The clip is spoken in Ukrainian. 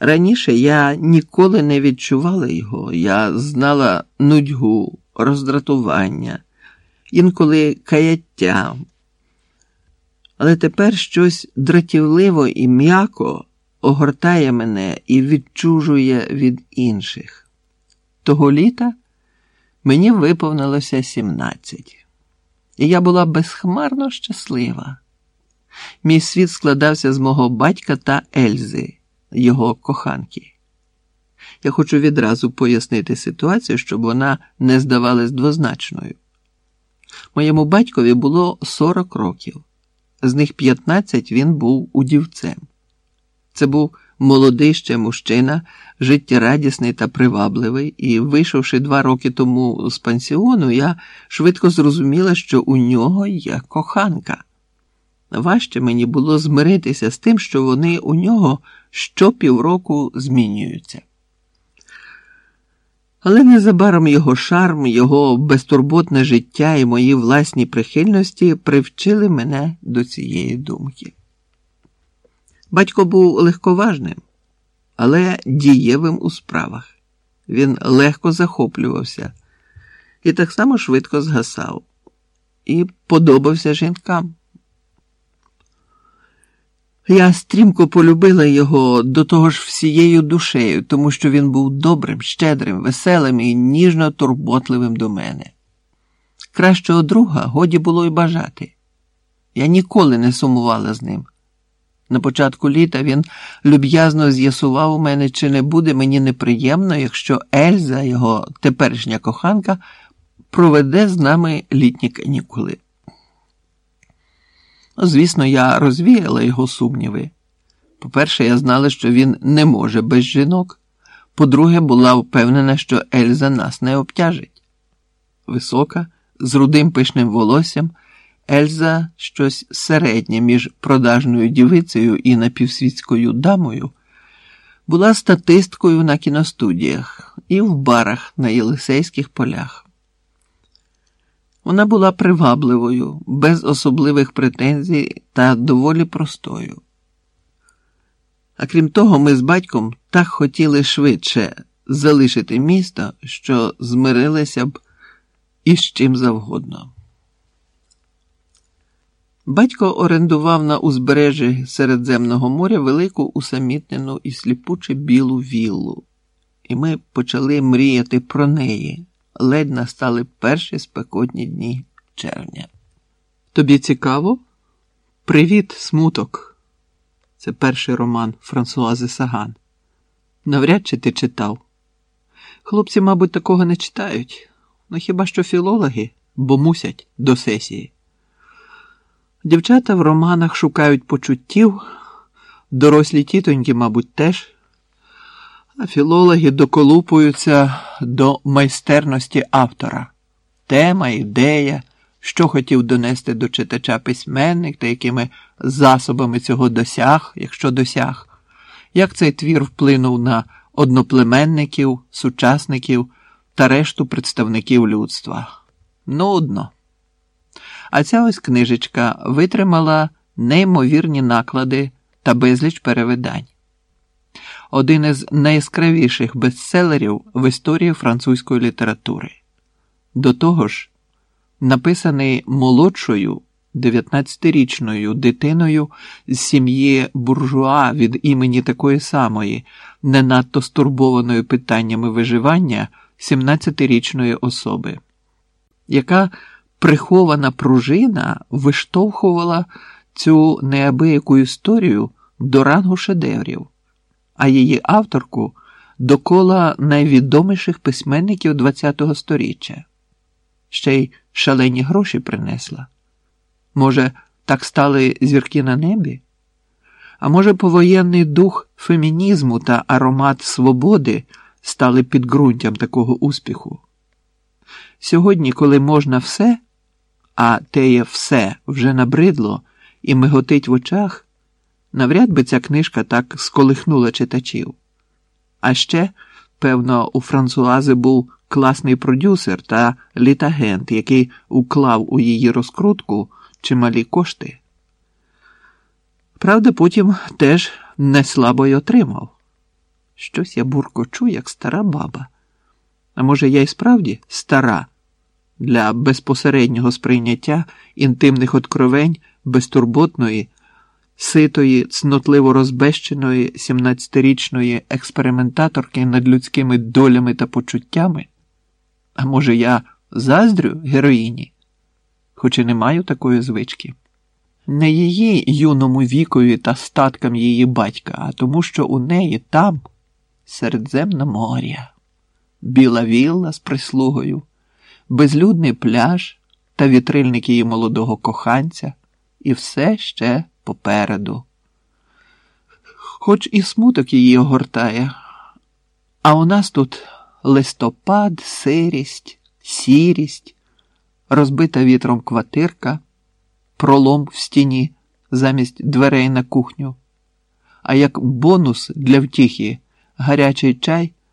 Раніше я ніколи не відчувала його, я знала нудьгу, роздратування, інколи каяття. Але тепер щось дратівливо і м'яко огортає мене і відчужує від інших. Того літа мені виповнилося 17, і я була безхмарно щаслива. Мій світ складався з мого батька та Ельзи, його коханки. Я хочу відразу пояснити ситуацію, щоб вона не здавалась двозначною. Моєму батькові було 40 років, з них 15 він був удівцем. Це був молодий ще мужчина, життєрадісний та привабливий, і, вийшовши два роки тому з пансіону, я швидко зрозуміла, що у нього є коханка. Важче мені було змиритися з тим, що вони у нього щопівроку змінюються. Але незабаром його шарм, його безтурботне життя і мої власні прихильності привчили мене до цієї думки. Батько був легковажним, але дієвим у справах. Він легко захоплювався і так само швидко згасав, і подобався жінкам. Я стрімко полюбила його до того ж всією душею, тому що він був добрим, щедрим, веселим і ніжно турботливим до мене. Кращого друга годі було й бажати. Я ніколи не сумувала з ним. На початку літа він люб'язно з'ясував у мене, чи не буде мені неприємно, якщо Ельза, його теперішня коханка, проведе з нами літні канікули. Звісно, я розвіяла його сумніви. По-перше, я знала, що він не може без жінок. По-друге, була впевнена, що Ельза нас не обтяжить. Висока, з рудим пишним волоссям, Ельза щось середнє між продажною дівицею і напівсвітською дамою, була статисткою на кіностудіях і в барах на Єлисейських полях. Вона була привабливою, без особливих претензій та доволі простою. А крім того, ми з батьком так хотіли швидше залишити місто, що змирилися б із чим завгодно. Батько орендував на узбережжі Середземного моря велику усамітнену і сліпуче білу віллу, і ми почали мріяти про неї ледь настали перші спекотні дні червня. Тобі цікаво? Привіт, смуток. Це перший роман Франсуази Саган. Навряд чи ти читав. Хлопці, мабуть, такого не читають, ну хіба що філологи, бо мусять до сесії. Дівчата в романах шукають почуттів, дорослі тітоньки, мабуть, теж філологи доколупуються до майстерності автора, тема, ідея, що хотів донести до читача письменник та якими засобами цього досяг, якщо досяг, як цей твір вплинув на одноплеменників, сучасників та решту представників людства. Нудно. А ця ось книжечка витримала неймовірні наклади та безліч перевидань один із найяскравіших бестселерів в історії французької літератури. До того ж, написаний молодшою 19-річною дитиною з сім'ї буржуа від імені такої самої, не надто стурбованої питаннями виживання 17-річної особи, яка прихована пружина виштовхувала цю неабияку історію до рангу шедеврів а її авторку до кола найвідоміших письменників ХХ століття. Ще й шалені гроші принесла. Може, так стали зірки на небі? А може, повоєнний дух фемінізму та аромат свободи стали підґрунтям такого успіху? Сьогодні, коли можна все, а теє все вже набридло і миготить в очах. Навряд би ця книжка так сколихнула читачів. А ще, певно, у Франсуази був класний продюсер та літагент, який уклав у її розкрутку чималі кошти. Правда, потім теж не слабо й отримав. Щось я буркочу, як стара баба. А може, я й справді стара для безпосереднього сприйняття інтимних откровень безтурботної, ситої, цнотливо розбещеної 17-річної експериментаторки над людськими долями та почуттями? А може, я заздрю героїні, хоч і не маю такої звички. Не її юному вікові та статкам її батька, а тому, що у неї там Середземне моря, біла вілла з прислугою, безлюдний пляж та вітрильник її молодого коханця, і все ще попереду. Хоч і смуток її огортає, а у нас тут листопад, сирість, сірість, розбита вітром квартирка, пролом в стіні замість дверей на кухню. А як бонус для втіхи гарячий чай